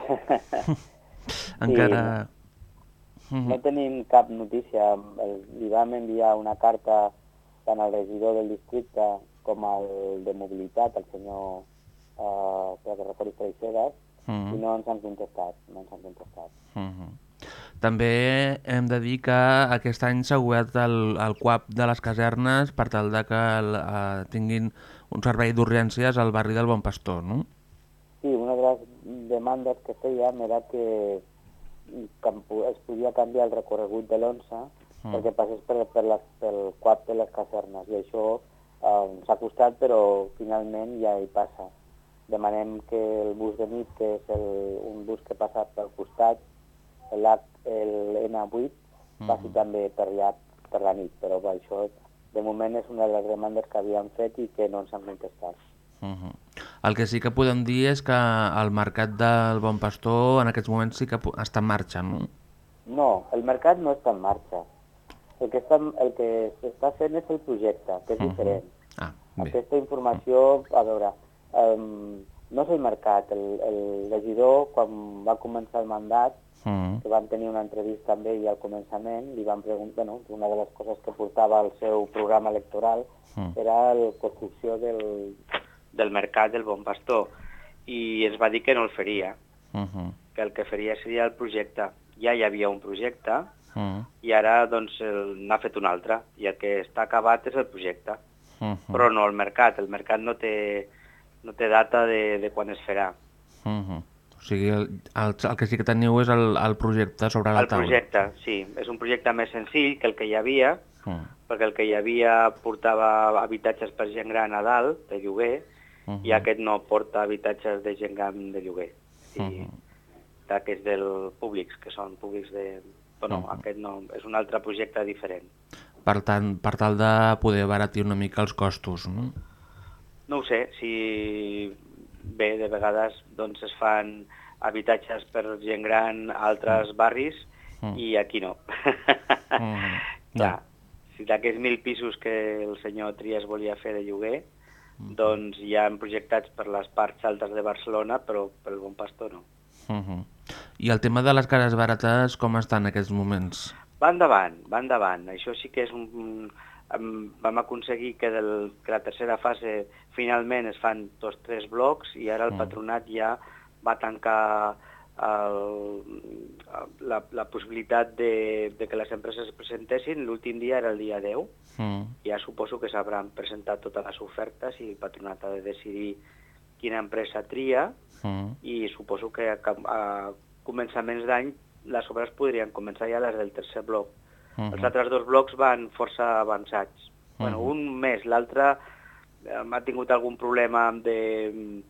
Encara... No tenim cap notícia. El, li vam enviar una carta tant al regidor del districte com al de mobilitat, el senyor eh, que recordi Freixedes, Mhm. i no ens han contestat. No ens han contestat. Mhm. També hem de dir que aquest any s'ha obert el, el CUAP de les casernes per tal de que el, eh, tinguin un servei d'urgències al barri del Bon Pastor, no? Sí, una de les demandes que fèiem era que, que es podia canviar el recorregut de l'11 Mm. perquè passés per, per les, pel quap de les casernes i això eh, s'ha costat però finalment ja hi passa. Demanem que el bus de nit, que és el, un bus que passa pel costat, el, el N8, passi Mhm. també per allà per la nit, però això de moment és una de les demandes que havíem fet i que no ens han contestat. Mhm. El que sí que podem dir és que el mercat del Bon Pastor en aquests moments sí que està en marxa, no? No, el mercat no està en marxa. El que està, el que s'està fent és el projecte, que és Mhm. diferent. Ah, bé. Aquesta informació, a veure, um, no és el mercat. El, el regidor, quan va començar el mandat, Mhm. que vam tenir una entrevista amb ell al començament, li van preguntar, bueno, una de les coses que portava al seu programa electoral Mm. era la construcció del, del mercat del Bon Pastor i es va dir que no el faria, Mhm. que el que faria seria el projecte. Ja hi havia un projecte Mhm. i ara doncs el- n'ha fet un altre i el que està acabat és el projecte. Uh però no el mercat. El mercat no té, no té data de, de quan es farà. -huh. O sigui, el, el, el que sí que teniu és el, el projecte sobre la El taula. projecte, sí, és un projecte més senzill que el que hi havia, Uh perquè el que hi havia portava habitatges per gent gran a dalt, de lloguer, -huh. i aquest no porta habitatges de gent gran de lloguer. Uh I d'aquests del públics, que són públics de... Bueno, Mhm. aquest no, és un altre projecte diferent. Per tant, per tal de poder abaratir una mica els costos, no? No ho sé, si bé, de vegades doncs es fan habitatges per gent gran a altres barris Mm. i aquí no. Mm. Clar, si d'aquests mil pisos que el senyor Trias volia fer de lloguer, Mm. doncs hi han projectats per les parts altes de Barcelona, però pel Bon Pastor no. Uh -huh. I el tema de les cares barates, com està en aquests moments? Va endavant, va endavant. Això sí que és un... vam aconseguir que, del, que la tercera fase finalment es fan dos tres blocs i ara el Mm. patronat ja va tancar el, la, la possibilitat de, de que les empreses es presentessin. L'últim dia era el dia 10. Mm. Ja suposo que s'hauran presentat totes les ofertes i el patronat ha de decidir quina empresa tria Mm. i suposo que a, a començaments d'any les obres podrien començar ja les del tercer bloc. Mhm. Els altres dos blocs van força avançats. Bueno, Mhm. un més, l'altre eh, ha tingut algun problema de,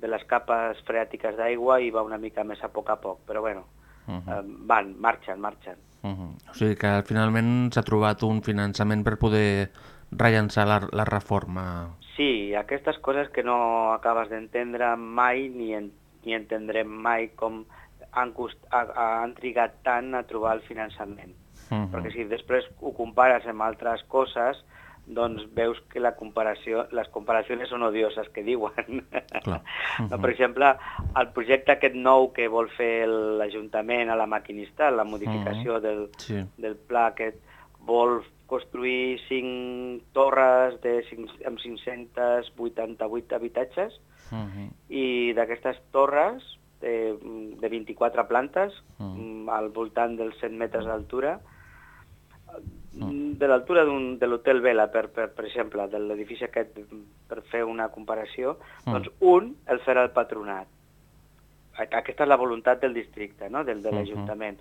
de les capes freàtiques d'aigua i va una mica més a poc a poc, però bueno, Mhm. eh, van, marxen, marxen. Mhm. O sigui que finalment s'ha trobat un finançament per poder rellençar la, la reforma. Sí, aquestes coses que no acabes d'entendre mai ni, en, ni entendrem mai com han, cost, ha, han trigat tant a trobar el finançament. Mhm. Perquè si després ho compares amb altres coses, doncs veus que la comparació, les comparacions són odioses, que diuen. Clar. No, per exemple, el projecte aquest nou que vol fer l'Ajuntament a la maquinista, la modificació del, Sí. del pla aquest, vol construir cinc torres de cinc, amb 588 habitatges Mhm. i d'aquestes torres de, de 24 plantes, Mm. mm, al voltant dels 100 metres d'altura, Mm. De l'altura de l'Hotel Vela, per, per, per exemple, de l'edifici aquest, per fer una comparació, Mm. doncs un el farà el patronat. Aquesta és la voluntat del districte, no? del de Mhm. l'Ajuntament.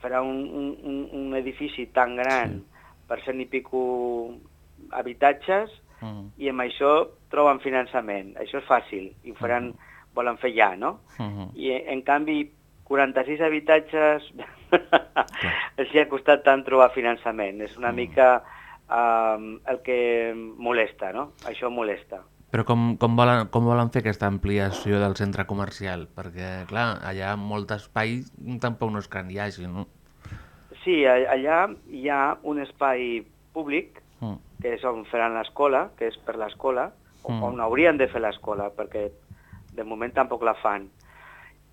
Farà un, un, un, edifici tan gran Sí. per cent i pico habitatges Mhm. i amb això troben finançament. Això és fàcil i ho faran, volen fer ja, no? Mhm. I en canvi 46 habitatges els hi ha costat tant trobar finançament. És una mica um, el que molesta, no? Això molesta. Però com, com, volen, com volen fer aquesta ampliació del centre comercial? Perquè, clar, allà molt espai tampoc no és que n'hi hagi, no? Sí, allà hi ha un espai públic Mm. que és on faran l'escola, que és per l'escola, Mm. mm. on haurien de fer l'escola, perquè de moment tampoc la fan.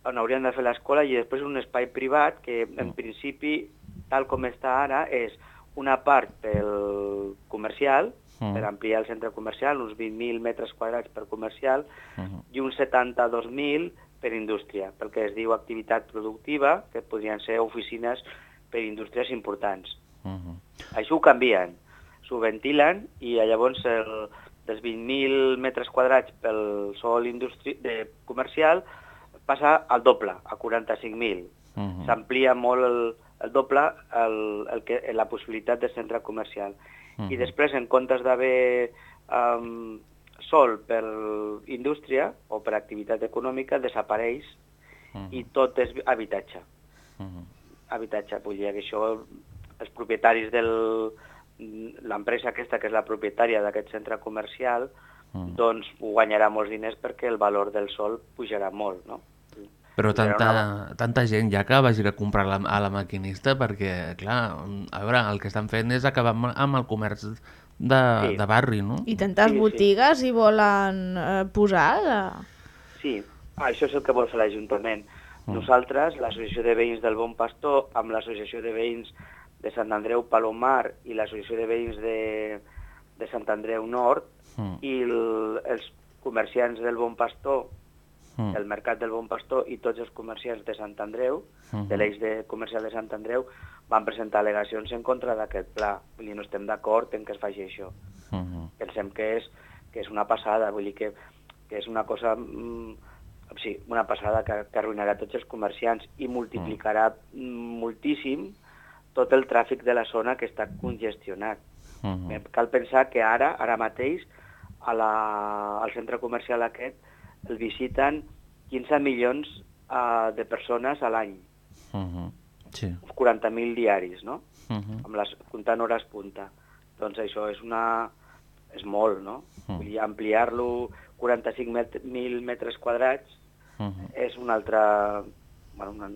On haurien de fer l'escola i després un espai privat que en Mm. principi, tal com està ara, és una part pel comercial, Mm. per ampliar el centre comercial, uns 20.000 metres quadrats per comercial, Mhm. i uns 72.000 per indústria, pel que es diu activitat productiva, que podrien ser oficines per indústries importants. Mhm. Això ho canvien, s'ho ventilen i llavors el, dels 20.000 metres quadrats pel sol industri de comercial passa al doble, a 45.000. Mhm. S'amplia molt el, el doble el, el que, la possibilitat de centre comercial. I Mhm. després, en comptes d'haver um, sol per indústria o per activitat econòmica, desapareix Mhm. i tot és habitatge Mhm. habitatge. Vull dir que això, els propietaris del l'empresa aquesta, que és la propietària d'aquest centre comercial, Mm. doncs guanyarà molts diners perquè el valor del sol pujarà molt, no? Però tanta, una- tanta gent ja que vagi a comprar la, a la maquinista perquè, clar, a veure, el que estan fent és acabar amb, amb el comerç de, Sí. de barri, no? I tantes Sí, sí. botigues hi volen eh, posar? eh? Sí, ah, això és el que vol fer l'Ajuntament. Mm. Nosaltres, l'Associació de Veïns del Bon Pastor, amb l'Associació de Veïns de Sant Andreu Palomar i l'Associació de Veïns de, de Sant Andreu Nord Mm. i el, els comerciants del Bon Pastor, Mm. el Mercat del Bon Pastor i tots els comerciants de Sant Andreu, Mhm. de l'eix de comercial de Sant Andreu, van presentar al·legacions en contra d'aquest pla. Vull dir, no estem d'acord en que es faci això. Uh -huh. Pensem que és, que és una passada, vull dir que, que és una cosa... Mm, sí, una passada que, que arruïnarà tots els comerciants i multiplicarà mm. moltíssim tot el tràfic de la zona que està congestionat. Uh -huh. Eh, Cal pensar que ara, ara mateix, a la, al centre comercial aquest el visiten 15 milions uh, de persones a l'any, Uh -huh. Sí. uns 40.000 diaris, no? Uh -huh. amb les, comptant hores punta. Doncs això és una... és molt, no? Mm. Vull dir, ampliar-lo 45.000 metres quadrats Uh -huh. és una altra... Bueno, una,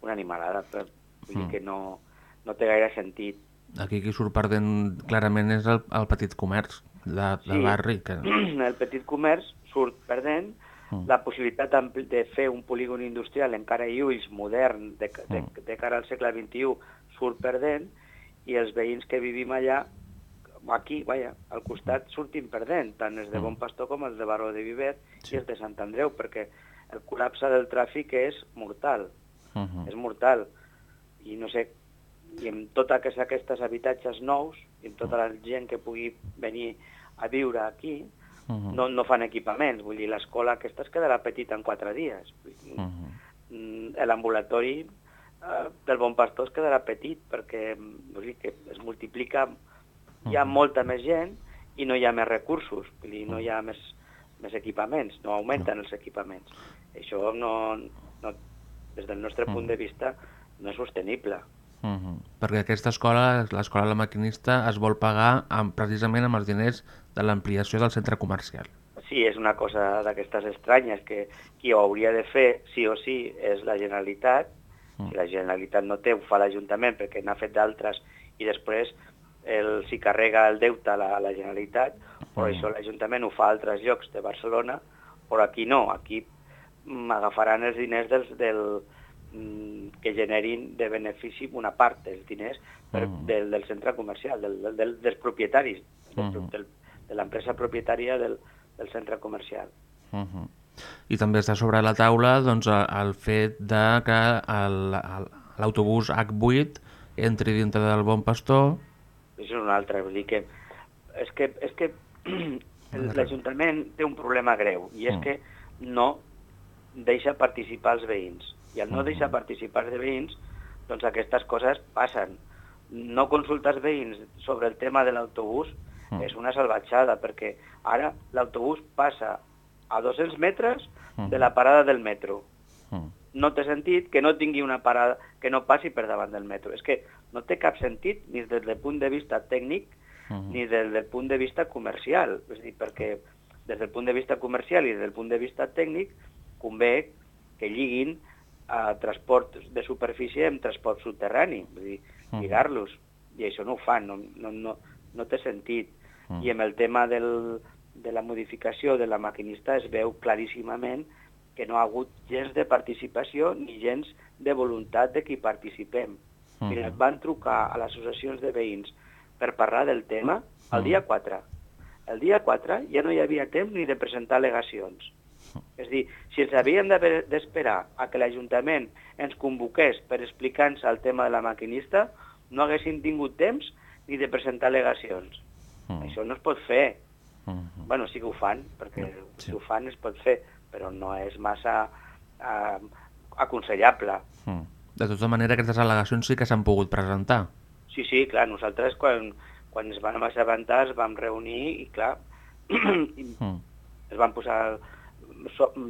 una animalada, però vull dir Mm. que no, no té gaire sentit. Aquí qui surt perdent clarament és el, el petit comerç de, del barri. Que... el petit comerç surt perdent, Mm. la possibilitat d'ampli- de fer un polígon industrial encara i ulls modern de, de, Mm. de cara al segle XXI surt perdent i els veïns que vivim allà, aquí, vaja, al costat sortim perdent, tant els de Mm. Bon Pastor com els de Baró de Viver i els de Sant Andreu, perquè el col·lapse del tràfic és mortal, Uh -huh. és mortal. I no sé, i amb tots aquests, aquests habitatges nous, i amb tota la gent que pugui venir a viure aquí, Uh -huh. no, no fan equipaments, vull dir, l'escola aquesta es quedarà petita en quatre dies. Uh -huh. mm, L'ambulatori eh, del Bon Pastor es quedarà petit perquè vull dir, que es multiplica, hi ha Mhm. molta més gent i no hi ha més recursos, vull dir, no hi ha més, més equipaments, no augmenten els equipaments. Això no, no, des del nostre punt de vista no és sostenible. Uh -huh. Perquè aquesta escola, l'escola de la maquinista, es vol pagar amb, precisament amb els diners de l'ampliació del centre comercial. Sí, és una cosa d'aquestes estranyes, que qui ho hauria de fer, sí o sí, és la Generalitat. Si la Generalitat no té, ho fa l'Ajuntament, perquè n'ha fet d'altres, i després el, s'hi carrega el deute a la, la Generalitat, però Mm. això l'Ajuntament ho fa a altres llocs de Barcelona, però aquí no, aquí mm, agafaran els diners dels, del, mm, que generin de benefici una part dels diners per, Mm. del, del centre comercial, del, del, del, dels propietaris, del, Mhm. del, de l'empresa propietària del, del centre comercial. Uh -huh. I també està sobre la taula doncs, el, fet de que l'autobús H8 entri dintre del Bon Pastor. Això és una altra, vull dir que és que, és que l'Ajuntament té un problema greu i és Mm. que no deixa participar els veïns. I al no Mhm. deixar participar els veïns, doncs aquestes coses passen. No consultar els veïns sobre el tema de l'autobús Mm. és una salvatjada, perquè ara l'autobús passa a 200 metres Mm. de la parada del metro. Mm. no té sentit que no tingui una parada, que no passi per davant del metro. És que no té cap sentit ni des del punt de vista tècnic Mhm. ni des del punt de vista comercial. És dir, perquè des del punt de vista comercial i des del punt de vista tècnic convé que lliguin a transport de superfície amb transport subterrani, a dir, Mhm. lligar-los. I això no ho fan, no, no, no, no té sentit. Mhm. I amb el tema del, de la modificació de la maquinista es veu claríssimament que no ha hagut gens de participació ni gens de voluntat de que hi participem. Mhm. Mira, van trucar a les associacions de veïns per parlar del tema el dia 4. El dia 4 ja no hi havia temps ni de presentar al·legacions. És a dir, si ens havíem d'esperar a que l'Ajuntament ens convoqués per explicar-nos el tema de la maquinista, no haguéssim tingut temps ni de presentar al·legacions. Mm. Això no es pot fer. Mhm. Bueno, sí que ho fan, perquè Sí. si ho fan es pot fer, però no és massa eh, aconsellable. Mm. De tota manera, aquestes al·legacions sí que s'han pogut presentar. Sí, sí, clar, nosaltres quan, quan ens vam assabentar es vam reunir i, clar, i Mm. es van posar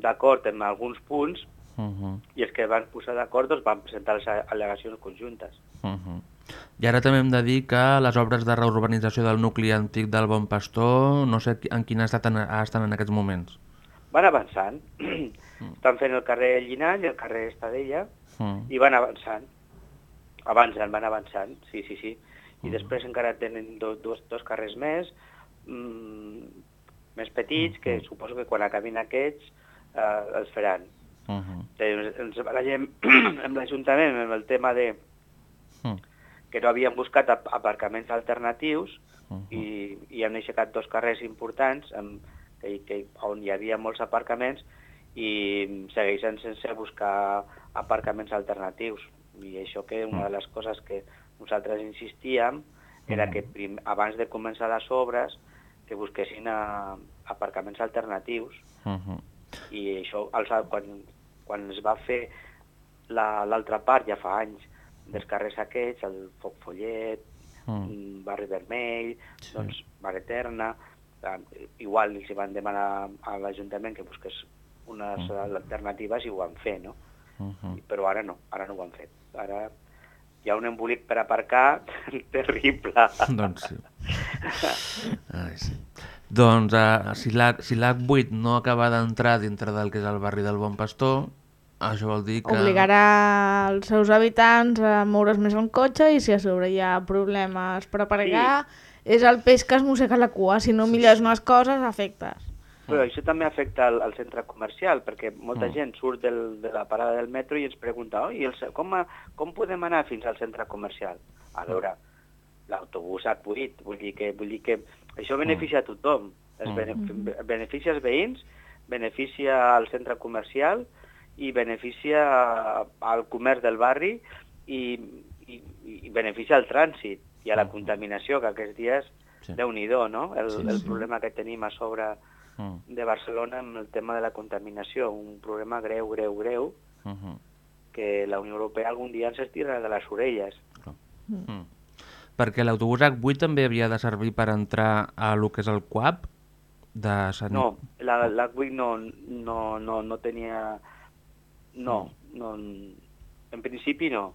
d'acord en alguns punts Mhm. i els que van posar d'acord doncs, van presentar les al·legacions conjuntes. Mhm. I ara també hem de dir que les obres de reurbanització del nucli antic del Bon Pastor no sé en quin estat estan en aquests moments. Van avançant, estan fent el carrer Llinall i el carrer Estadella Mm. i van avançant. Avancen, van avançant, sí, sí, sí. I Mm. després encara tenen do, dos, dos carrers més, mm, més petits, que suposo que quan acabin aquests eh, els faran. Mhm. Ens, ens barallem amb l'Ajuntament amb el tema de Mm. Que no havien buscat ap- aparcaments alternatius Mhm. i, i han aixecat dos carrers importants amb, que, que, on hi havia molts aparcaments i segueixen sense buscar aparcaments alternatius. I això que una de les coses que nosaltres insistíem era Mm. que prim, abans de començar les obres que busquessin a, aparcaments alternatius Uh -huh. i això els, quan, quan es va fer la- l'altra part ja fa anys dels carrers aquests, el Foc Follet, Mm. mm. Barri Vermell, sí. doncs Mar Eterna, igual els van demanar a l'Ajuntament que busqués unes mm. alternatives i ho van fer, no? Uh -huh. Però ara no, ara no ho han fet. Ara hi ha un embolic per aparcar terrible. doncs sí. Ai, sí. Doncs uh, si l'H8 si l'H8 no acaba d'entrar dintre del que és el barri del Bon Pastor, això vol dir que... Obligarà els seus habitants a moure's més en cotxe i si a sobre hi ha problemes per aparcar, és el peix que es mossega la cua. Si no millores unes coses, afectes. Però això també afecta al, al centre comercial, perquè molta Mm. gent surt del, de la parada del metro i ens pregunta oh, i el, com, a- com podem anar fins al centre comercial? A veure, l'autobús ha buit, vull dir que, vull dir que això beneficia a tothom. Es Mm. bene, beneficia als veïns, beneficia al centre comercial i beneficia al comerç del barri i, i, i beneficia al trànsit i a la contaminació, que aquests dies, Sí. déu-n'hi-do, no? El, Sí, sí, el problema que tenim a sobre Mm. de Barcelona amb el tema de la contaminació, un problema greu, greu, greu, Uh -huh. que la Unió Europea algun dia ens estirarà de les orelles. Mm. Perquè l'autobús H8 també havia de servir per entrar a lo que és el QAP de Sant... No, la, la WIC no, no, no, no tenia... No, no, en principi no.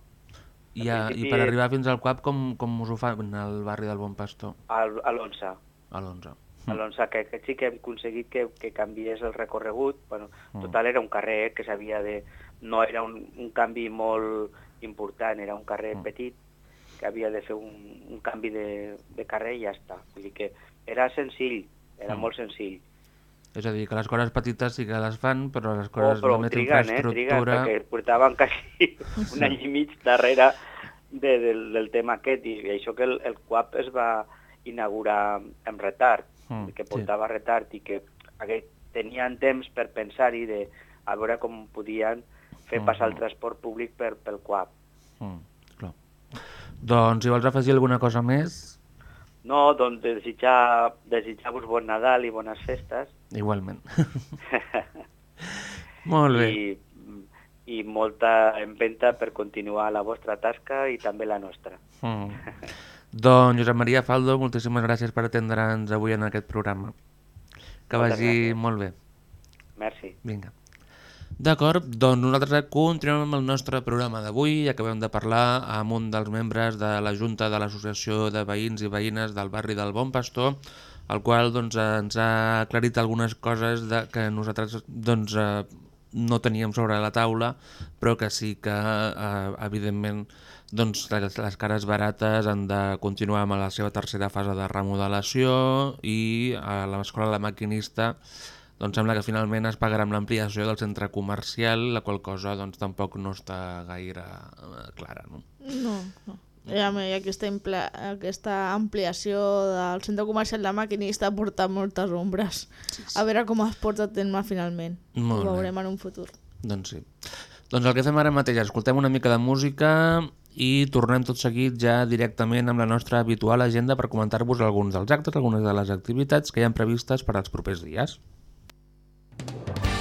I, a, I principi- per arribar fins al QAP com, com us ho fan al barri del Bon Pastor? Al, a l'11. A l'11. A l'11, que, que sí que hem aconseguit que, que canviés el recorregut. Bueno, Mm. total era un carrer que s'havia de... No era un, un canvi molt important, era un carrer Mm. petit que havia de fer un, un canvi de, de carrer i ja està. Vull dir que era senzill, era Mm. molt senzill. És a dir, que les coses petites sí que les fan, però les Oh, coses però de més triguen, eh? Triguen, infraestructura... perquè portaven quasi un any i mig darrere de, del, del tema aquest, i això que el, el QAP es va inaugurar amb retard, Mm, que sí. portava retard i que hagué- tenien temps per pensar-hi de a veure com podien fer Mm. passar el transport públic per, pel QAP. Mm, clar. Doncs si vols afegir alguna cosa més, No, doncs desitjar, desitjar-vos bon Nadal i bones festes. igualment. Molt bé. I, i molta empenta per continuar la vostra tasca i també la nostra. Mm. Doncs Josep Maria Faldo, moltíssimes gràcies per atendre'ns avui en aquest programa. Que Moltes vagi gràcies. molt bé. Merci. Vinga. D'acord, doncs nosaltres continuem amb el nostre programa d'avui acabem de parlar amb un dels membres de la Junta de l'Associació de Veïns i Veïnes del barri del Bon Pastor, el qual doncs, ens ha aclarit algunes coses de, que nosaltres doncs, eh, no teníem sobre la taula, però que sí que, eh, evidentment, doncs, les, les cares barates han de continuar amb la seva tercera fase de remodelació i a l'escola La Maquinista doncs sembla que finalment es pagarà amb l'ampliació del centre comercial, la qual cosa doncs, tampoc no està gaire eh, clara. No? No, no. I a mi aquesta, impla- aquesta ampliació del centre comercial de maquinista ha portat moltes ombres. A veure com es porta a terme finalment. Molt Ho bé. veurem en un futur. Doncs sí. Doncs el que fem ara mateix, escoltem una mica de música i tornem tot seguit ja directament amb la nostra habitual agenda per comentar-vos alguns dels actes, algunes de les activitats que hi han previstes per als propers dies. Avui,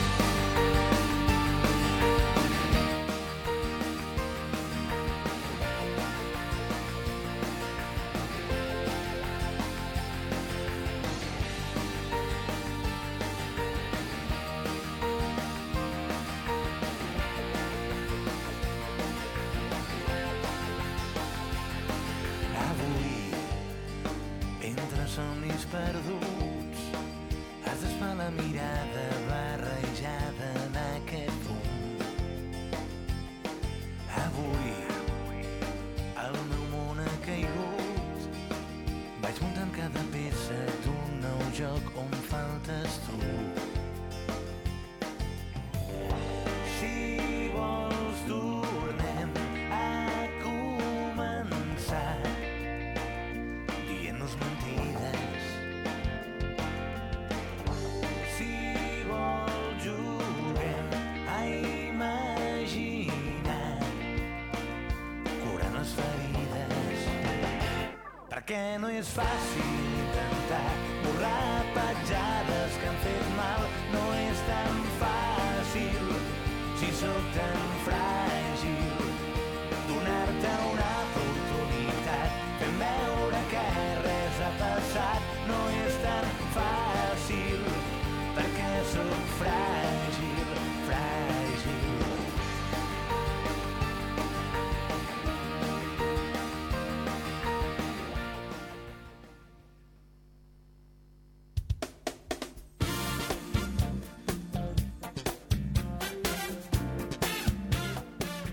perquè no és fàcil intentar borrar petjades que han fet mal. No és tan fàcil si sóc tan fràgil. Donar-te una oportunitat, fent veure que res ha passat. No és tan fàcil perquè sóc fràgil,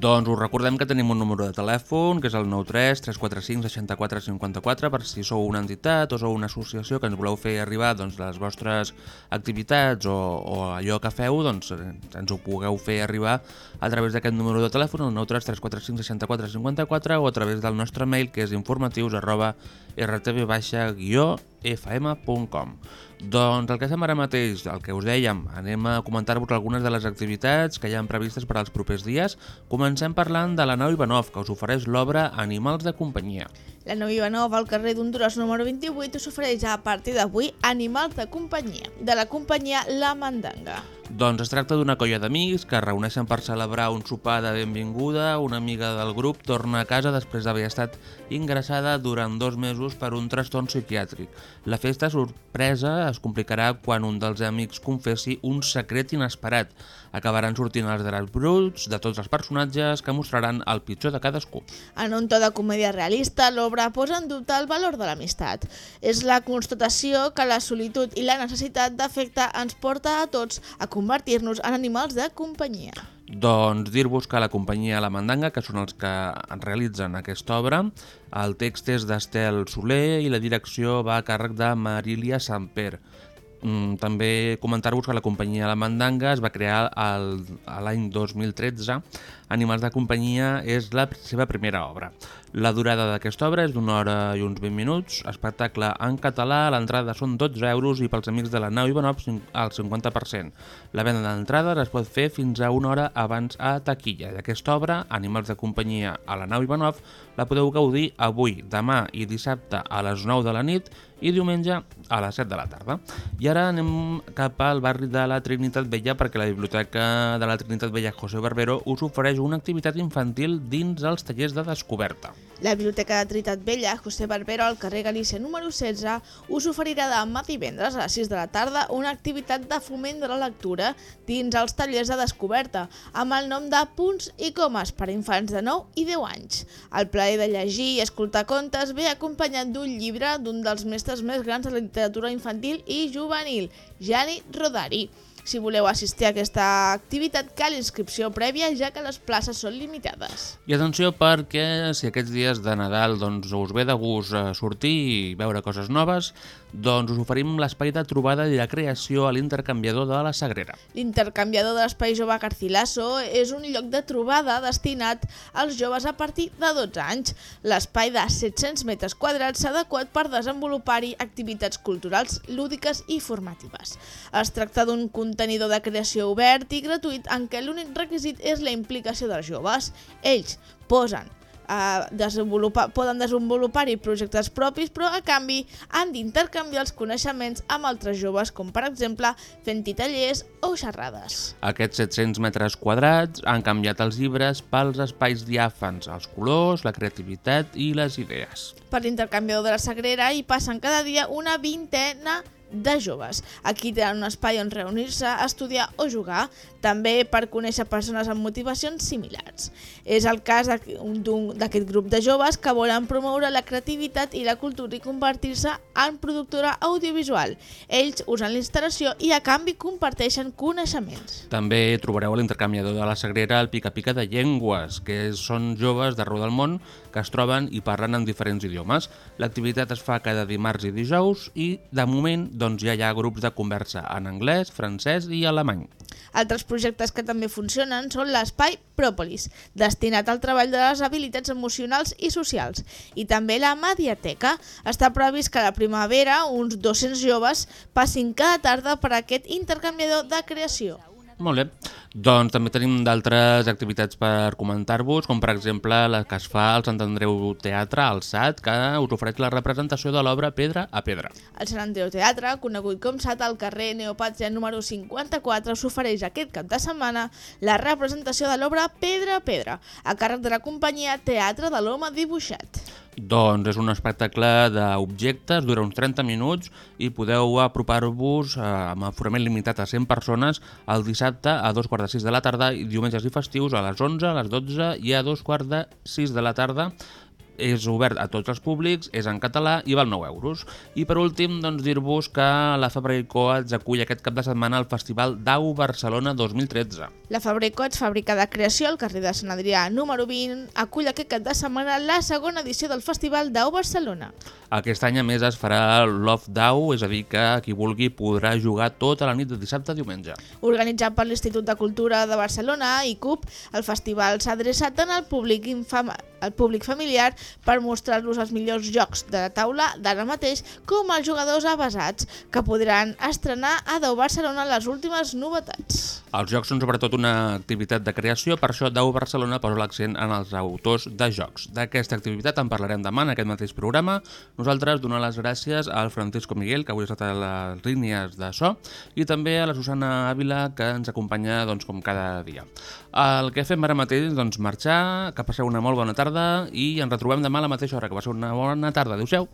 Doncs us recordem que tenim un número de telèfon, que és el 93 345 64 54, per si sou una entitat o sou una associació que ens voleu fer arribar doncs, les vostres activitats o, o allò que feu, doncs ens ho pugueu fer arribar a través d'aquest número de telèfon, el 93 345 64 54, o a través del nostre mail, que és informatius arroba rtv-fm.com. Doncs el que fem ara mateix, el que us dèiem, anem a comentar-vos algunes de les activitats que hi ha previstes per als propers dies. Comencem parlant de la nau Ivanov, que us ofereix l'obra Animals de companyia. La nau Ivanov, al carrer d'Honduras número 28, us ofereix a partir d'avui Animals de companyia, de la companyia La Mandanga. Doncs es tracta d'una colla d'amics que es reuneixen per celebrar un sopar de benvinguda. Una amiga del grup torna a casa després d'haver estat ingressada durant dos mesos per un trastorn psiquiàtric. La festa sorpresa es complicarà quan un dels amics confessi un secret inesperat. Acabaran sortint els draps bruts de tots els personatges que mostraran el pitjor de cadascú. En un to de comèdia realista, l'obra posa en dubte el valor de l'amistat. És la constatació que la solitud i la necessitat d'afecte ens porta a tots a convertir-nos en animals de companyia. Doncs dir-vos que la companyia La Mandanga, que són els que realitzen aquesta obra, el text és d'Estel Soler i la direcció va a càrrec de Marília Samper. Mm, també comentar-vos que la companyia La Mandanga es va crear al- l'any 2013. Animals de companyia és la seva primera obra. La durada d'aquesta obra és d'una hora i uns 20 minuts. Espectacle en català, l'entrada són 12 euros i pels amics de la nau Ivanov el 50%. La venda d'entrades es pot fer fins a una hora abans a taquilla. D'aquesta obra, Animals de companyia a la nau Ivanov, la podeu gaudir avui, demà i dissabte a les 9 de la nit i diumenge a les 7 de la tarda. I ara anem cap al barri de la Trinitat Vella perquè la Biblioteca de la Trinitat Vella José Barbero us ofereix una activitat infantil dins els tallers de descoberta. La Biblioteca de Trinitat Vella, José Barbero, al carrer Galícia número 16, us oferirà demà divendres a les 6 de la tarda una activitat de foment de la lectura dins els tallers de descoberta, amb el nom de Punts i Comes per a infants de 9 i 10 anys. El plaer de llegir i escoltar contes ve acompanyat d'un llibre d'un dels mestres més grans de la literatura infantil i juvenil, Gianni Rodari. Si voleu assistir a aquesta activitat, cal inscripció prèvia, ja que les places són limitades. I atenció perquè si aquests dies de Nadal doncs, us ve de gust eh, sortir i veure coses noves, doncs us oferim l'espai de trobada i de creació a l'intercanviador de la Sagrera. L'intercanviador de l'Espai Jove Garcilaso és un lloc de trobada destinat als joves a partir de 12 anys. L'espai de 700 metres quadrats s'ha adequat per desenvolupar-hi activitats culturals, lúdiques i formatives. Es tracta d'un contenidor de creació obert i gratuït en què l'únic requisit és la implicació dels joves. Ells posen a desenvolupar, poden desenvolupar-hi projectes propis, però a canvi han d'intercanviar els coneixements amb altres joves, com per exemple fent-hi tallers o xerrades. Aquests 700 metres quadrats han canviat els llibres pels espais diàfans, els colors, la creativitat i les idees. Per l'intercanviador de la Sagrera hi passen cada dia una vintena de joves. Aquí tenen un espai on reunir-se, estudiar o jugar, també per conèixer persones amb motivacions similars. És el cas d'aquest grup de joves que volen promoure la creativitat i la cultura i convertir-se en productora audiovisual. Ells usen la instal·lació i a canvi comparteixen coneixements. També trobareu l'intercanviador de la Sagrera el pica-pica de llengües, que són joves d'arreu del món que es troben i parlen en diferents idiomes. L'activitat es fa cada dimarts i dijous i, de moment, doncs ja hi ha grups de conversa en anglès, francès i alemany. Altres projectes que també funcionen són l'Espai Pròpolis, destinat al treball de les habilitats emocionals i socials, i també la Mediateca. Està previst que a la primavera uns 200 joves passin cada tarda per aquest intercanviador de creació. Molt bé. Doncs també tenim d'altres activitats per comentar-vos, com per exemple la que es fa al Sant Andreu Teatre, al SAT, que us ofereix la representació de l'obra Pedra a Pedra. El Sant Andreu Teatre, conegut com SAT al carrer Neopàtria número 54, s'ofereix aquest cap de setmana la representació de l'obra Pedra a Pedra, a càrrec de la companyia Teatre de l'Home Dibuixat. Doncs és un espectacle d'objectes, dura uns 30 minuts i podeu apropar-vos eh, amb aforament limitat a 100 persones el dissabte a dos quarts de 6 de la tarda i diumenges i festius a les 11, a les 12 i a dos quarts de 6 de la tarda és obert a tots els públics, és en català i val 9 euros. I per últim, doncs, dir-vos que la Fabra i Coats acull aquest cap de setmana el Festival Dau Barcelona 2013. La Fabra i Coats, fàbrica de creació al carrer de Sant Adrià número 20, acull aquest cap de setmana la segona edició del Festival Dau Barcelona. Aquest any, a més, es farà l'Off Dau, és a dir, que qui vulgui podrà jugar tota la nit de dissabte a diumenge. Organitzat per l'Institut de Cultura de Barcelona i CUP, el festival s'ha adreçat tant al públic, infam al públic familiar per mostrar-los els millors jocs de la taula d'ara mateix com als jugadors avasats, que podran estrenar a Dau Barcelona les últimes novetats. Els jocs són sobretot una activitat de creació, per això Dau Barcelona posa l'accent en els autors de jocs. D'aquesta activitat en parlarem demà en aquest mateix programa. Nosaltres donem les gràcies al Francisco Miguel, que avui ha estat a les línies de so, i també a la Susana Ávila, que ens acompanya doncs, com cada dia. El que fem ara mateix doncs, marxar, que passeu una molt bona tarda i ens retrobem demà a la mateixa hora. Que passeu una bona tarda. Adéu-siau.